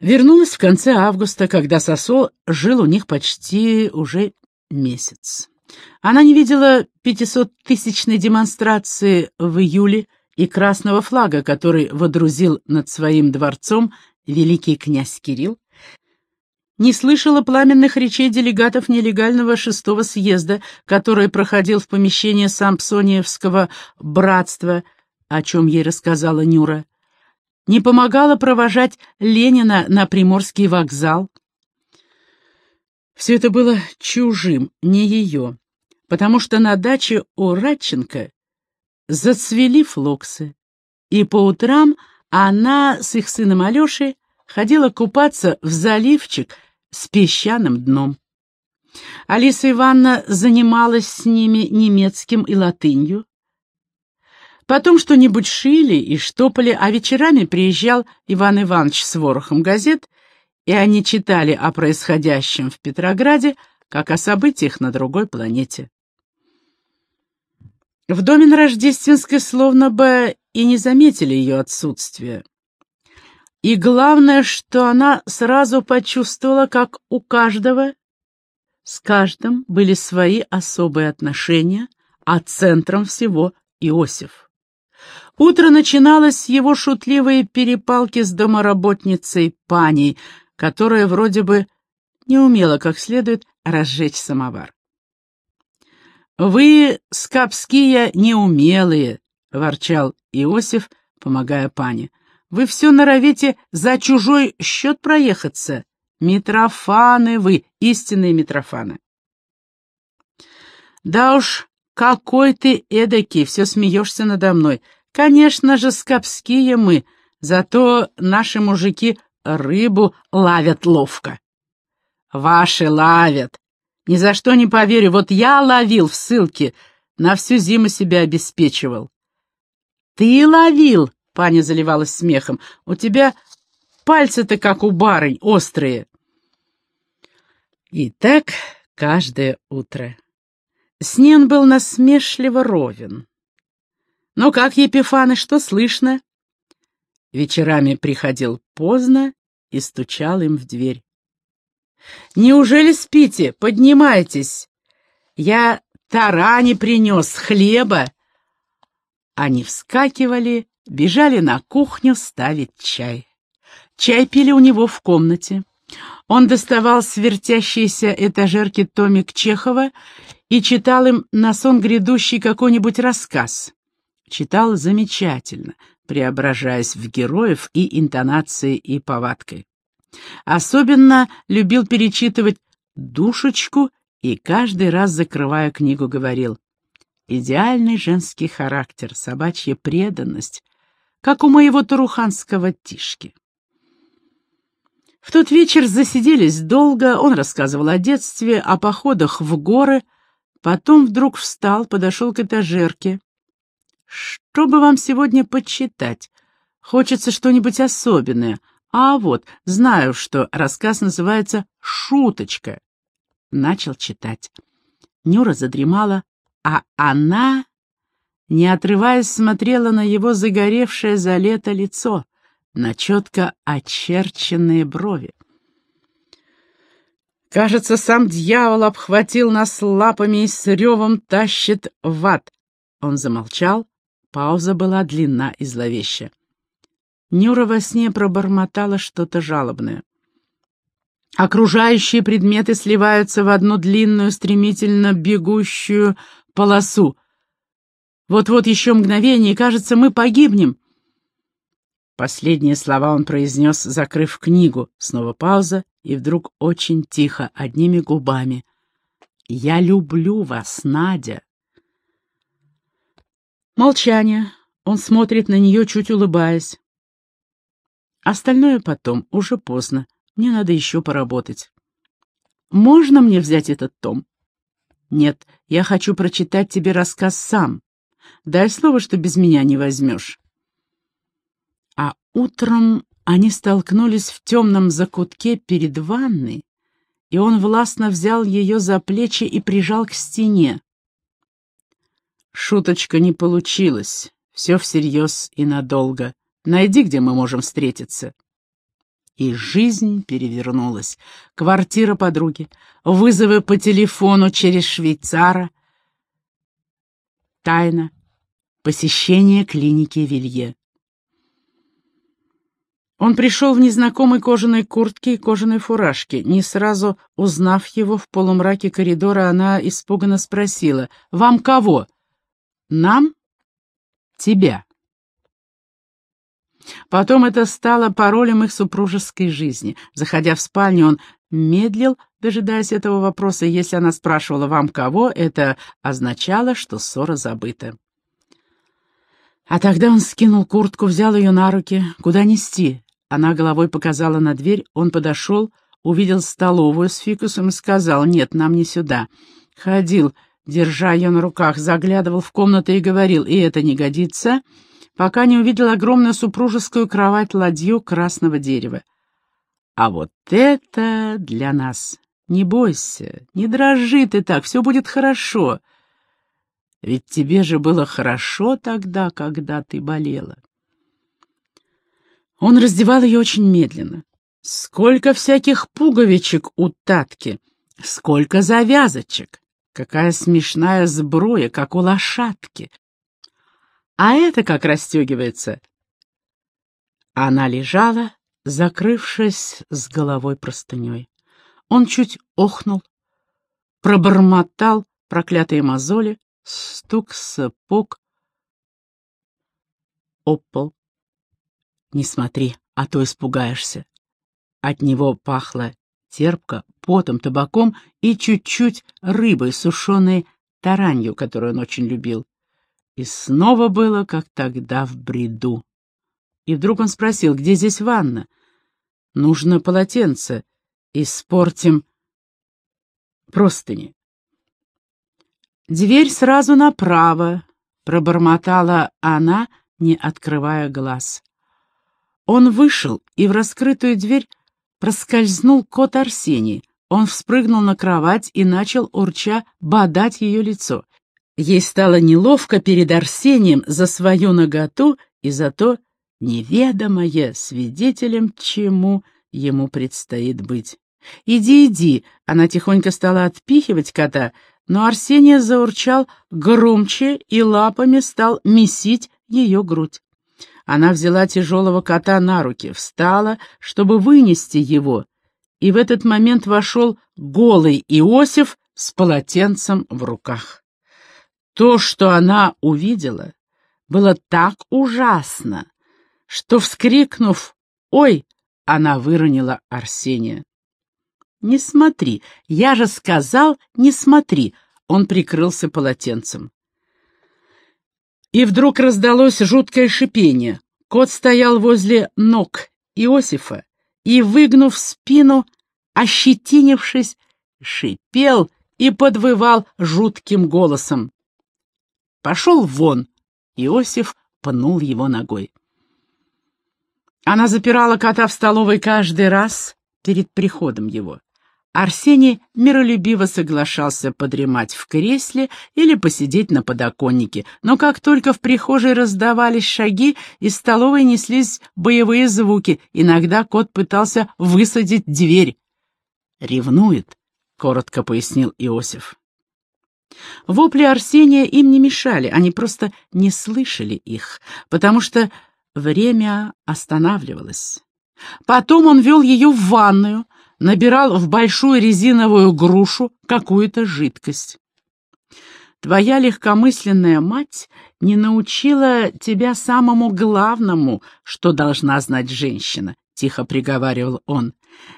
Вернулась в конце августа, когда Сосо жил у них почти уже месяц. Она не видела пятисоттысячной демонстрации в июле и красного флага, который водрузил над своим дворцом великий князь Кирилл, не слышала пламенных речей делегатов нелегального шестого съезда, который проходил в помещении Сампсониевского братства, о чем ей рассказала Нюра, не помогала провожать Ленина на Приморский вокзал. Все это было чужим, не ее, потому что на даче у Радченко зацвели флоксы, и по утрам она с их сыном Алешей ходила купаться в заливчик с песчаным дном. Алиса Ивановна занималась с ними немецким и латынью. Потом что-нибудь шили и штопали, а вечерами приезжал Иван Иванович с ворохом газет, и они читали о происходящем в Петрограде, как о событиях на другой планете. В доме на Рождественской словно бы и не заметили ее отсутствие. И главное, что она сразу почувствовала, как у каждого, с каждым были свои особые отношения, а центром всего Иосиф. Утро начиналось с его шутливой перепалки с домоработницей Паней, которая вроде бы не умела как следует разжечь самовар. «Вы, скапские, неумелые», — ворчал Иосиф, помогая пане. «Вы все норовите за чужой счет проехаться. Митрофаны вы, истинные Митрофаны». «Да уж, какой ты эдакий, все смеешься надо мной. Конечно же, скапские мы, зато наши мужики рыбу ловят ловко». «Ваши ловят, ни за что не поверю, вот я ловил в ссылке, на всю зиму себя обеспечивал. Ты ловил, паня заливалась смехом, у тебя пальцы-то как у барынь, острые. И так каждое утро. Снен был насмешливо ровен. «Ну как, Епифаны, что слышно?» Вечерами приходил поздно и стучал им в дверь. Неужели спите? Поднимайтесь. Я тарани принес, хлеба. Они вскакивали, бежали на кухню ставить чай. Чай пили у него в комнате. Он доставал с вертящейся этажерки томик Чехова и читал им на сон грядущий какой-нибудь рассказ. Читал замечательно, преображаясь в героев и интонацией, и повадкой. Особенно любил перечитывать «Душечку» и каждый раз, закрывая книгу, говорил «Идеальный женский характер, собачья преданность, как у моего таруханского Тишки». В тот вечер засиделись долго, он рассказывал о детстве, о походах в горы, потом вдруг встал, подошел к этажерке. «Что бы вам сегодня почитать? Хочется что-нибудь особенное». А вот, знаю, что рассказ называется «Шуточка». Начал читать. Нюра задремала, а она, не отрываясь, смотрела на его загоревшее за лето лицо, на четко очерченные брови. Кажется, сам дьявол обхватил нас лапами и с ревом тащит в ад. Он замолчал, пауза была длинна и зловеща. Нюра во сне пробормотала что-то жалобное. Окружающие предметы сливаются в одну длинную, стремительно бегущую полосу. Вот-вот еще мгновение, и, кажется, мы погибнем. Последние слова он произнес, закрыв книгу. Снова пауза, и вдруг очень тихо, одними губами. «Я люблю вас, Надя». Молчание. Он смотрит на нее, чуть улыбаясь. Остальное потом, уже поздно. Мне надо еще поработать. Можно мне взять этот том? Нет, я хочу прочитать тебе рассказ сам. Дай слово, что без меня не возьмешь. А утром они столкнулись в темном закутке перед ванной, и он властно взял ее за плечи и прижал к стене. Шуточка не получилась, все всерьез и надолго. Найди, где мы можем встретиться. И жизнь перевернулась. Квартира подруги, вызовы по телефону через швейцара, тайна, посещение клиники Вилье. Он пришел в незнакомой кожаной куртке и кожаной фуражке. Не сразу узнав его в полумраке коридора, она испуганно спросила, «Вам кого?» «Нам?» «Тебя». Потом это стало паролем их супружеской жизни. Заходя в спальню, он медлил, дожидаясь этого вопроса. Если она спрашивала «Вам кого?», это означало, что ссора забыта. А тогда он скинул куртку, взял ее на руки. Куда нести? Она головой показала на дверь, он подошел, увидел столовую с фикусом и сказал, «Нет, нам не сюда». Ходил, держа ее на руках, заглядывал в комнату и говорил, «И это не годится», пока не увидел огромную супружескую кровать-ладью красного дерева. «А вот это для нас! Не бойся, не дрожи ты так, все будет хорошо. Ведь тебе же было хорошо тогда, когда ты болела». Он раздевал ее очень медленно. Сколько всяких пуговичек у Татки, сколько завязочек, какая смешная сбруя, как у лошадки. А это как расстегивается. Она лежала, закрывшись с головой простыней. Он чуть охнул, пробормотал проклятые мозоли, стук сапог, опол. Не смотри, а то испугаешься. От него пахло терпко, потом, табаком и чуть-чуть рыбой, сушеной таранью, которую он очень любил. И снова было, как тогда в бреду. И вдруг он спросил, где здесь ванна? Нужно полотенце. Испортим простыни. Дверь сразу направо, пробормотала она, не открывая глаз. Он вышел, и в раскрытую дверь проскользнул кот Арсений. Он вспрыгнул на кровать и начал, урча, бодать ее лицо. Ей стало неловко перед Арсением за свою наготу и за то неведомое свидетелем, чему ему предстоит быть. «Иди, иди!» — она тихонько стала отпихивать кота, но Арсений заурчал громче и лапами стал месить ее грудь. Она взяла тяжелого кота на руки, встала, чтобы вынести его, и в этот момент вошел голый Иосиф с полотенцем в руках. То, что она увидела, было так ужасно, что, вскрикнув «Ой!», она выронила Арсения. «Не смотри, я же сказал, не смотри!» Он прикрылся полотенцем. И вдруг раздалось жуткое шипение. Кот стоял возле ног Иосифа и, выгнув спину, ощетинившись, шипел и подвывал жутким голосом. «Пошел вон!» — Иосиф пнул его ногой. Она запирала кота в столовой каждый раз перед приходом его. Арсений миролюбиво соглашался подремать в кресле или посидеть на подоконнике, но как только в прихожей раздавались шаги, из столовой неслись боевые звуки, иногда кот пытался высадить дверь. «Ревнует», — коротко пояснил Иосиф. Вопли Арсения им не мешали, они просто не слышали их, потому что время останавливалось. Потом он вел ее в ванную, набирал в большую резиновую грушу какую-то жидкость. Твоя легкомысленная мать не научила тебя самому главному, что должна знать женщина, — тихо приговаривал он.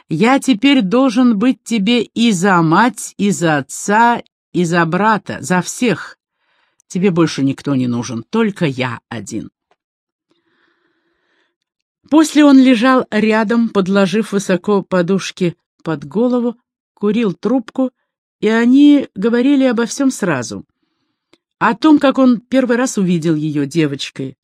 Я теперь должен быть тебе и за мать, и за отца, и за брата, за всех. Тебе больше никто не нужен, только я один. После он лежал рядом, подложив высоко подушки под голову, курил трубку, и они говорили обо всем сразу. О том, как он первый раз увидел ее девочкой.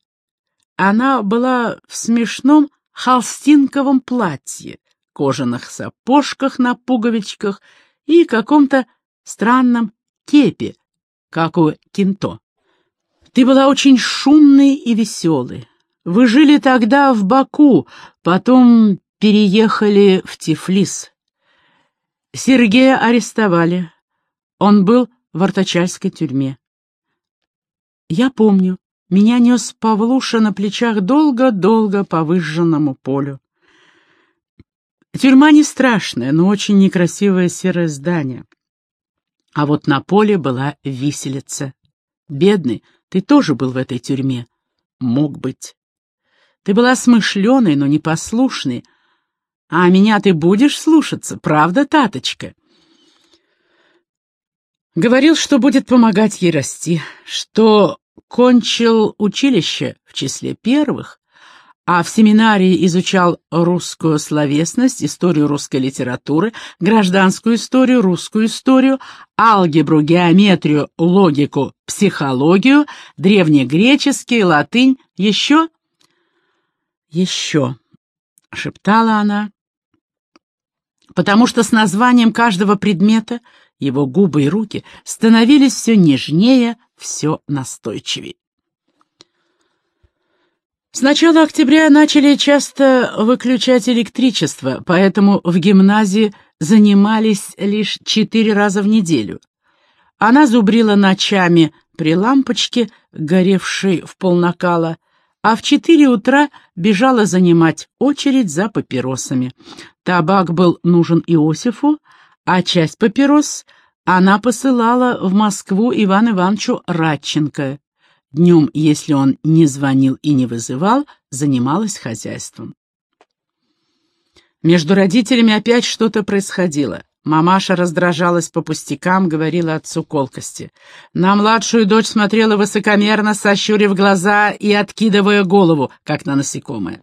Она была в смешном холстинковом платье, кожаных сапожках на пуговичках и каком-то странном кепе, как у Кинто. Ты была очень шумной и веселой. Вы жили тогда в Баку, потом переехали в Тифлис. Сергея арестовали. Он был в Артачальской тюрьме. Я помню, меня нес Павлуша на плечах долго-долго по выжженному полю. Тюрьма не страшная, но очень некрасивое серое здание. А вот на поле была виселица. Бедный, ты тоже был в этой тюрьме. Мог быть. Ты была смышленой, но непослушной. А меня ты будешь слушаться, правда, таточка? Говорил, что будет помогать ей расти, что кончил училище в числе первых, а в семинарии изучал русскую словесность, историю русской литературы, гражданскую историю, русскую историю, алгебру, геометрию, логику, психологию, древнегреческий, латынь, еще? Еще, шептала она, потому что с названием каждого предмета его губы и руки становились все нежнее, все настойчивее. С начала октября начали часто выключать электричество, поэтому в гимназии занимались лишь четыре раза в неделю. Она зубрила ночами при лампочке, горевшей в полнакала, а в четыре утра бежала занимать очередь за папиросами. Табак был нужен Иосифу, а часть папирос она посылала в Москву Ивану Ивановичу Радченко. Днем, если он не звонил и не вызывал, занималась хозяйством. Между родителями опять что-то происходило. Мамаша раздражалась по пустякам, говорила отцу колкости. На младшую дочь смотрела высокомерно, сощурив глаза и откидывая голову, как на насекомое.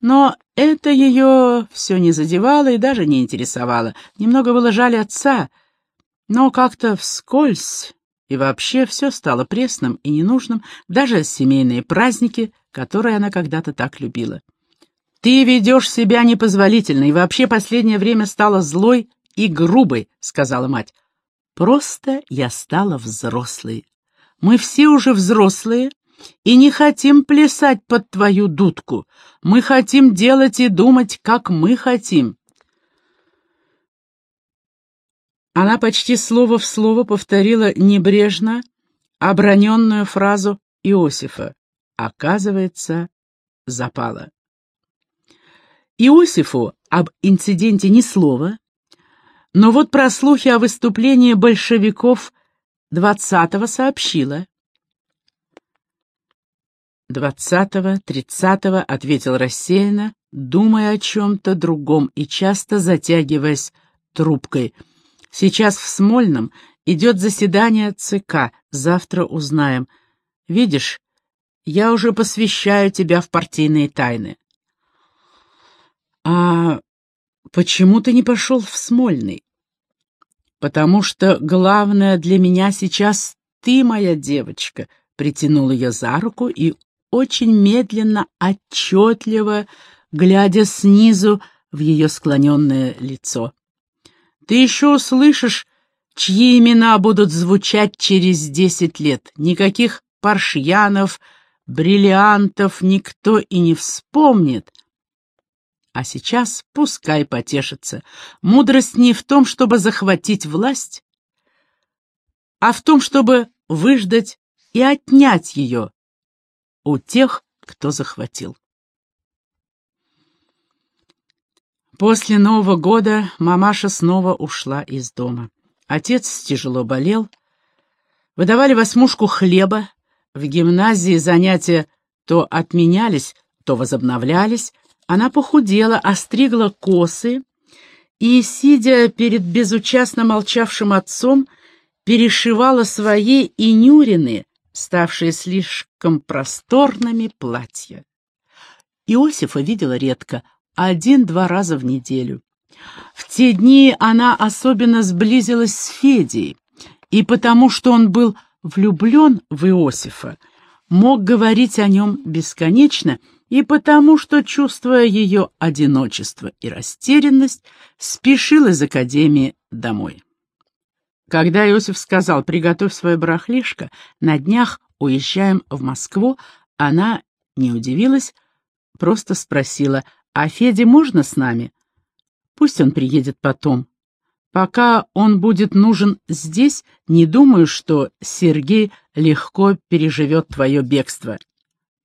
Но это ее все не задевало и даже не интересовало. Немного было жаль отца, но как-то вскользь, и вообще все стало пресным и ненужным, даже семейные праздники, которые она когда-то так любила. «Ты ведешь себя непозволительно, и вообще последнее время стала злой и грубой», — сказала мать. «Просто я стала взрослой. Мы все уже взрослые, и не хотим плясать под твою дудку. Мы хотим делать и думать, как мы хотим. Она почти слово в слово повторила небрежно оброненную фразу Иосифа. Оказывается, запала. Иосифу об инциденте ни слова, но вот про слухи о выступлении большевиков 20-го сообщила. «Двадцатого, тридцатого», — ответил рассеянно, думая о чем-то другом и часто затягиваясь трубкой. «Сейчас в Смольном идет заседание ЦК, завтра узнаем. Видишь, я уже посвящаю тебя в партийные тайны». «А почему ты не пошел в Смольный?» «Потому что главное для меня сейчас ты, моя девочка», — притянул ее за руку и очень медленно, отчетливо, глядя снизу в ее склоненное лицо. «Ты еще услышишь, чьи имена будут звучать через десять лет. Никаких паршьянов, бриллиантов никто и не вспомнит. А сейчас пускай потешится. Мудрость не в том, чтобы захватить власть, а в том, чтобы выждать и отнять ее у тех, кто захватил. После Нового года мамаша снова ушла из дома. Отец тяжело болел. Выдавали восьмушку хлеба. В гимназии занятия то отменялись, то возобновлялись. Она похудела, остригла косы и, сидя перед безучастно молчавшим отцом, перешивала свои и Нюрины, ставшие слишком просторными платья. Иосифа видела редко, один-два раза в неделю. В те дни она особенно сблизилась с Федей, и потому что он был влюблен в Иосифа, мог говорить о нем бесконечно, и потому что, чувствуя ее одиночество и растерянность, спешил из академии домой. Когда Иосиф сказал «приготовь свое барахлишко, на днях уезжаем в Москву», она не удивилась, просто спросила А Феде можно с нами? Пусть он приедет потом. Пока он будет нужен здесь, не думаю, что Сергей легко переживет твое бегство.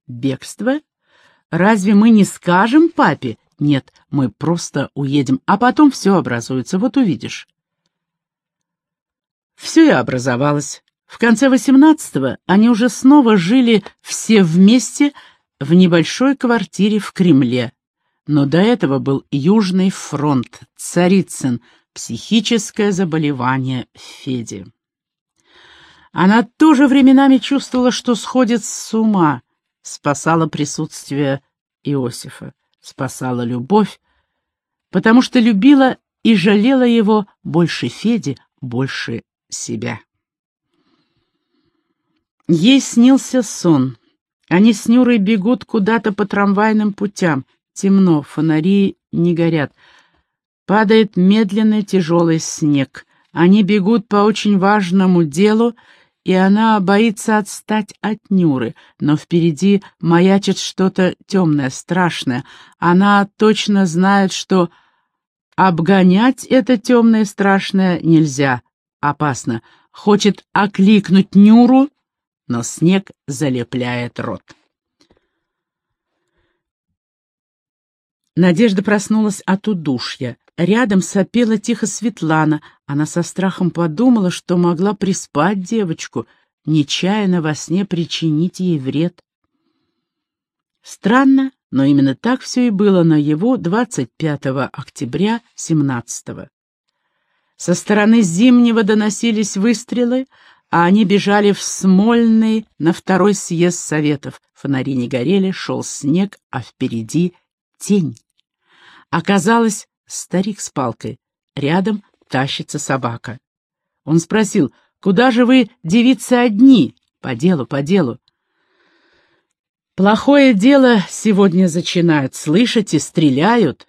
Бегство? Разве мы не скажем папе? Нет, мы просто уедем, а потом все образуется, вот увидишь. Все и образовалось. В конце XVIII они уже снова жили все вместе в небольшой квартире в Кремле. Но до этого был Южный фронт, Царицын, психическое заболевание Феди. Она тоже временами чувствовала, что сходит с ума, спасала присутствие Иосифа, спасала любовь, потому что любила и жалела его больше Феди, больше себя. Ей снился сон. Они с Нюрой бегут куда-то по трамвайным путям. Темно, фонари не горят. Падает медленный тяжелый снег. Они бегут по очень важному делу, и она боится отстать от Нюры, но впереди маячит что-то темное, страшное. Она точно знает, что обгонять это темное страшное нельзя, опасно. Хочет окликнуть Нюру, но снег залепляет рот. Надежда проснулась от удушья. Рядом сопела тихо Светлана. Она со страхом подумала, что могла приспать девочку, нечаянно во сне причинить ей вред. Странно, но именно так все и было на его 25 октября 17 -го. Со стороны Зимнего доносились выстрелы, а они бежали в Смольный на второй съезд Советов. Фонари не горели, шел снег, а впереди тень. Оказалось, старик с палкой. Рядом тащится собака. Он спросил, «Куда же вы, девицы, одни?» «По делу, по делу». «Плохое дело сегодня зачинают, слышите, стреляют».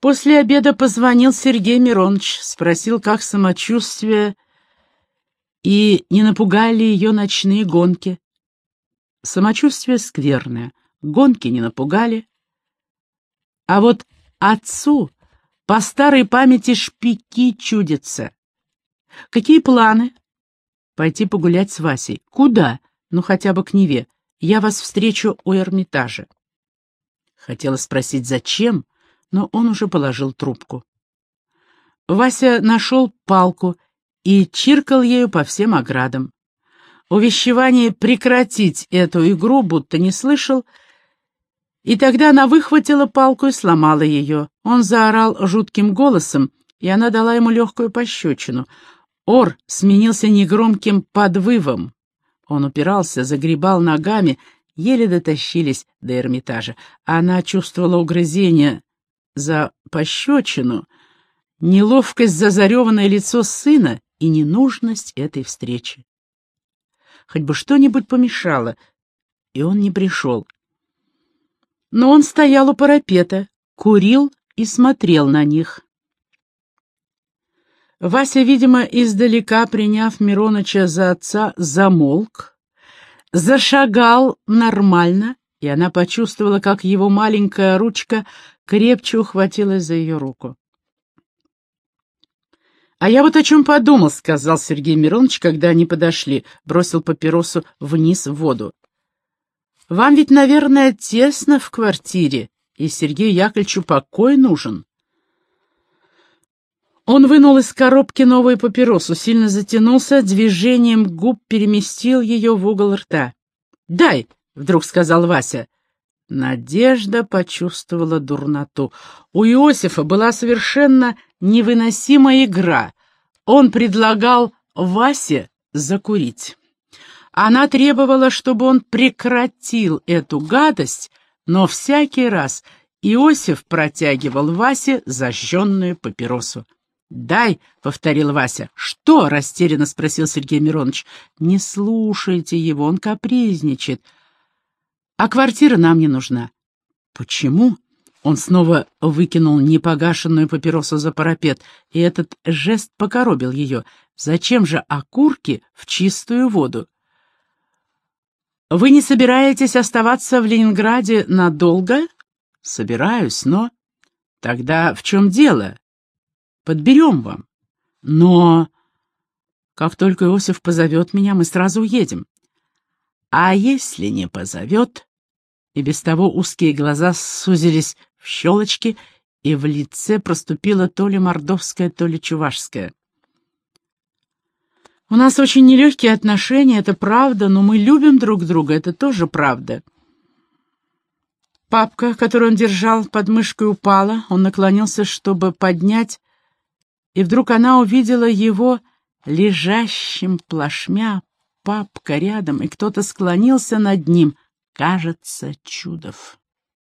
После обеда позвонил Сергей Миронович, спросил, как самочувствие, и не напугали ее ночные гонки. Самочувствие скверное, гонки не напугали. А вот отцу по старой памяти шпики чудятся. Какие планы? Пойти погулять с Васей. Куда? Ну, хотя бы к Неве. Я вас встречу у Эрмитажа. Хотела спросить, зачем, но он уже положил трубку. Вася нашел палку и чиркал ею по всем оградам. Увещевание прекратить эту игру будто не слышал, и тогда она выхватила палку и сломала ее. Он заорал жутким голосом, и она дала ему легкую пощечину. Ор сменился негромким подвывом. Он упирался, загребал ногами, еле дотащились до Эрмитажа. Она чувствовала угрызение за пощечину, неловкость за зареванное лицо сына и ненужность этой встречи. Хоть бы что-нибудь помешало, и он не пришел. Но он стоял у парапета, курил и смотрел на них. Вася, видимо, издалека, приняв Мироныча за отца, замолк, зашагал нормально, и она почувствовала, как его маленькая ручка крепче ухватилась за ее руку. «А я вот о чем подумал», — сказал Сергей Миронович, когда они подошли, бросил папиросу вниз в воду. «Вам ведь, наверное, тесно в квартире, и Сергею Яковлевичу покой нужен». Он вынул из коробки новую папиросу, сильно затянулся, движением губ переместил ее в угол рта. «Дай!» — вдруг сказал Вася. Надежда почувствовала дурноту. У Иосифа была совершенно невыносимая игра. Он предлагал Васе закурить. Она требовала, чтобы он прекратил эту гадость, но всякий раз Иосиф протягивал Васе зажженную папиросу. «Дай», — повторил Вася. «Что?» — растерянно спросил Сергей Миронович. «Не слушайте его, он капризничает. А квартира нам не нужна». «Почему?» Он снова выкинул непогашенную папиросу за парапет, и этот жест покоробил ее. «Зачем же окурки в чистую воду?» «Вы не собираетесь оставаться в Ленинграде надолго?» Собираюсь, но... Тогда в чем дело? Подберем вам. Но... Как только Иосиф позовет меня, мы сразу уедем. А если не позовет... И без того узкие глаза сузились в щелочки, и в лице проступила то ли мордовская, то ли чувашская. У нас очень нелегкие отношения, это правда, но мы любим друг друга, это тоже правда. Папка, которую он держал под мышкой, упала, он наклонился, чтобы поднять, и вдруг она увидела его лежащим плашмя, папка рядом, и кто-то склонился над ним, кажется, Чудов.